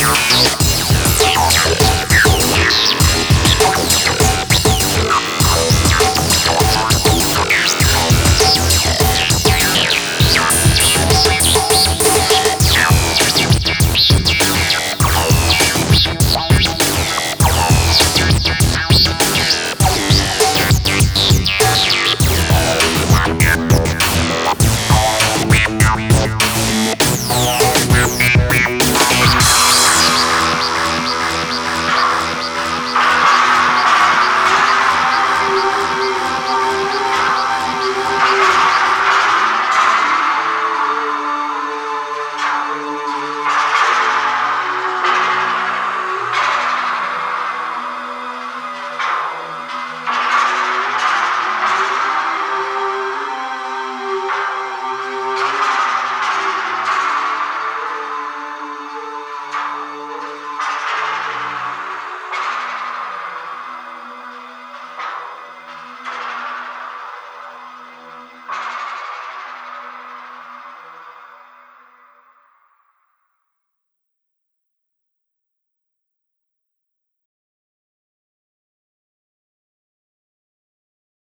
You're